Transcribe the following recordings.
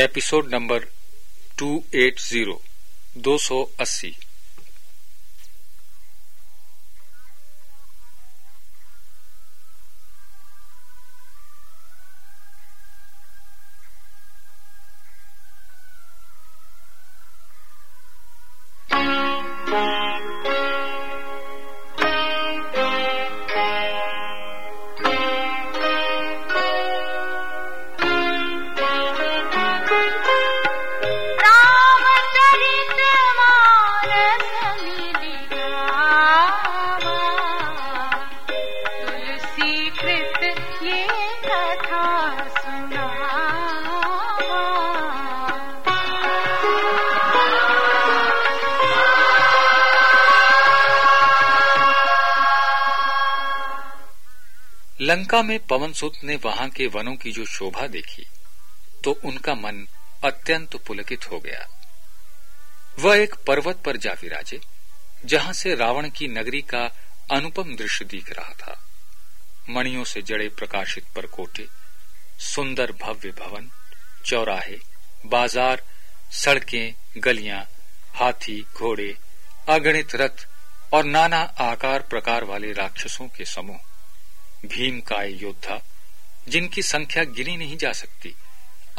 episode number two eight zero दो Lanka में पवन सुत ने वहाँ के वनों की जो शोभा देखी तो उनका मन अत्यंत पुलकित हो गया। वह एक पर्वत पर जा विराजे, जहाँ से रावण की नगरी का अनुपम दृश्य दिख रहा था। मणियों से जड़े प्रकाशित परकोटे, सुंदर भव्य भवन, चौराहे, बाज़ार, सड़कें, गलियाँ, हाथी, घोड़े, अगणित रथ और नाना आकार प्रकार वाले राक्षसों के समूह। भीम काय योद्धा, जिनकी संख्या गिनी नहीं जा सकती,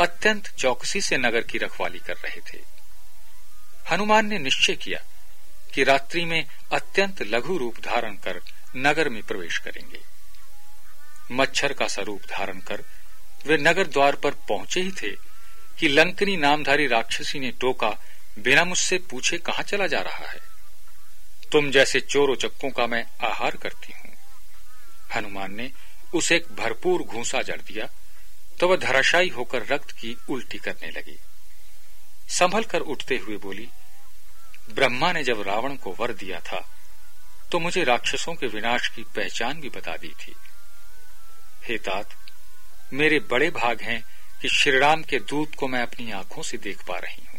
अत्यंत चौकसी से नगर की रखवाली कर रहे थे। हनुमान ने निश्चय किया कि रात्रि में अत्यंत लघु रूप धारण कर नगर में प्रवेश करेंगे। मच्छर का स्वरूप धारण कर वे नगर द्वार पर पहुँचे ही थे कि लंकनी नामधारी राक्षसी ने टोका, बिना मुझसे पूछे कहा चला जा रहा है। तुम जैसे चोरों चक्कों का मैं आहार करती हूँ। हनुमान ने उसे एक भरपूर घूसा जड़ दिया तो वह धराशायी होकर रक्त की उल्टी करने लगी। संभल कर उठते हुए बोली, ब्रह्मा ने जब रावण को वर दिया था तो मुझे राक्षसों के विनाश की पहचान भी बता दी थी। हे तात, मेरे बड़े भाग हैं कि श्रीराम के दूत को मैं अपनी आँखों से देख पा रही हूँ।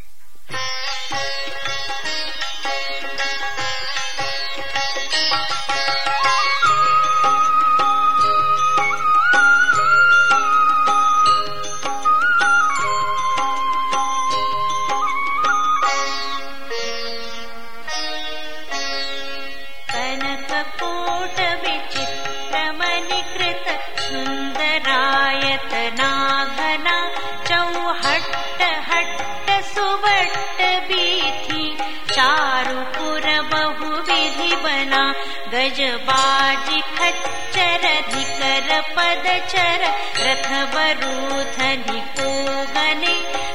गजबाजि खच्चर धिकर पदचर रथ बरूथनि कोगने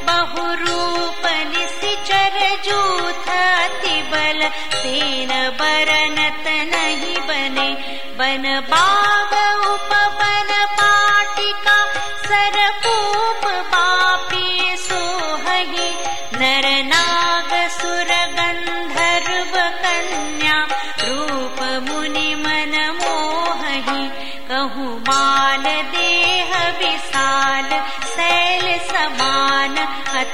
बहुरूप निसिचर जूथ। अति बल सेन बरनत नहीं बने। बन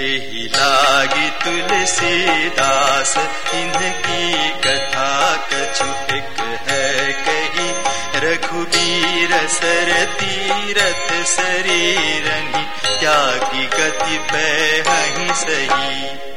एहि लागी तुलसीदास, इनकी कथा कछुक है कही। रघुबीर सर तीरथ शरीर क्या की गति पे हही सही।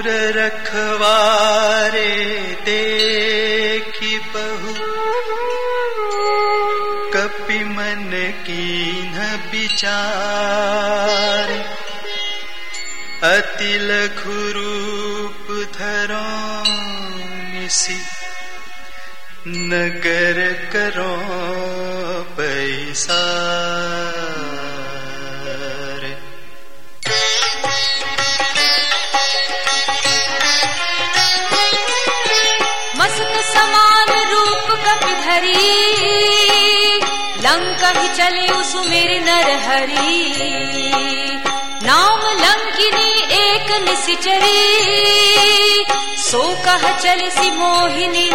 पुर रखवारे देखी बहु। कपि मन की न विचार। अति लघु रूप धरो निसी नगर करो पैसा। हरी नाम लंकिनी एक निशिचरी सो कह चले सी मोहिनी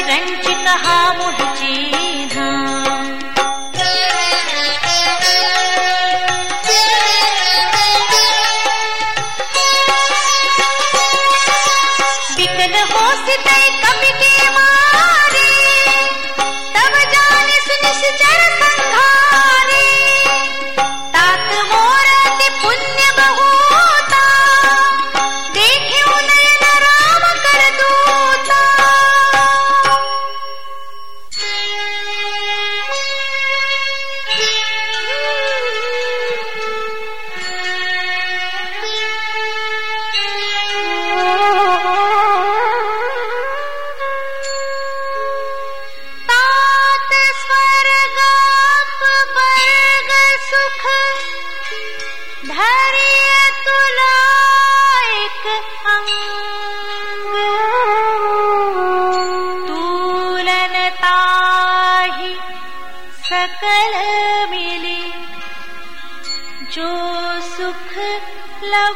चलत बिरंच कहा मुह हो सितै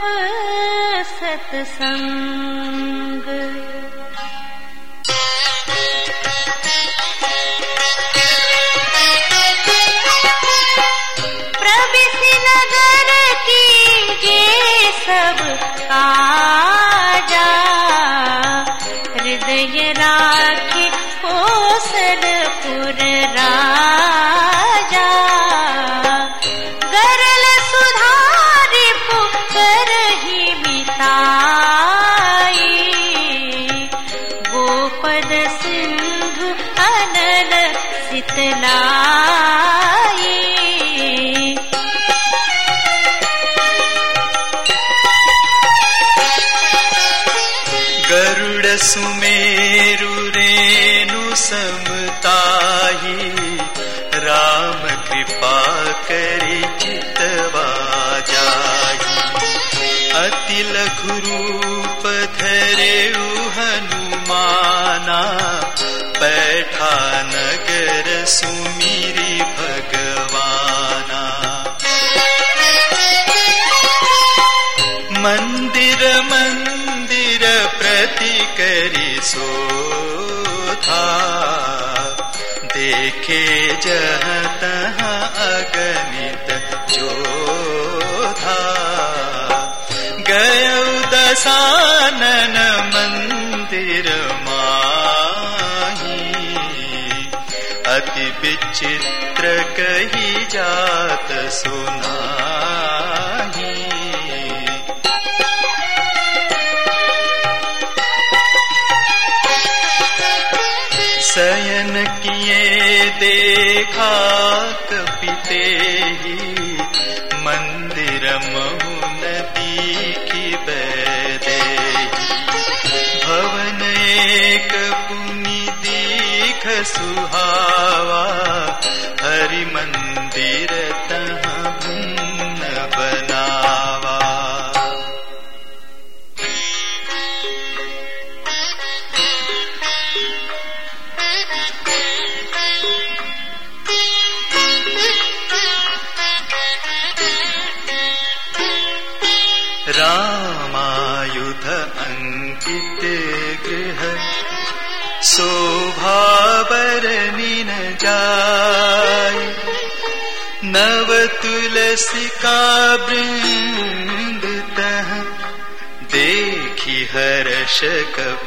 व सत्सङ्ग सुमेरु रेणु समताही, राम कृपा करि चितवा जाही अति लघु रूप धरेउ हनुमाना बैठा नगर सुमिरी करी सोधा देखे जह अगणित जोधा गय दसानन मंदिर माही। अति विचित्र कही जात सुनाही शयन किए, देखा कपिते ही। मंदिर नदी की बैदे भवन एक पुनि दीख सुहावा। हरि मंदिर रामायुध अङ्किते गृह। शोभावरनिन जाय। नव तुलसिका वृन्दतः देखि हर शक